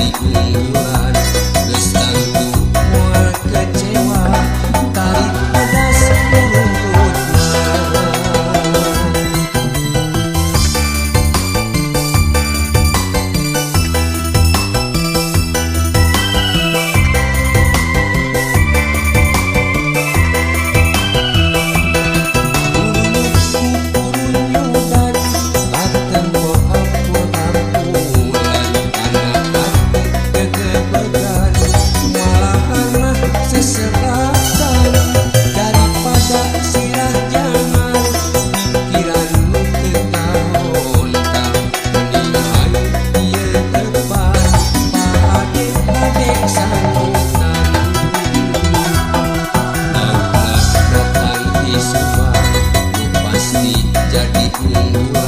jadi jadi unggulan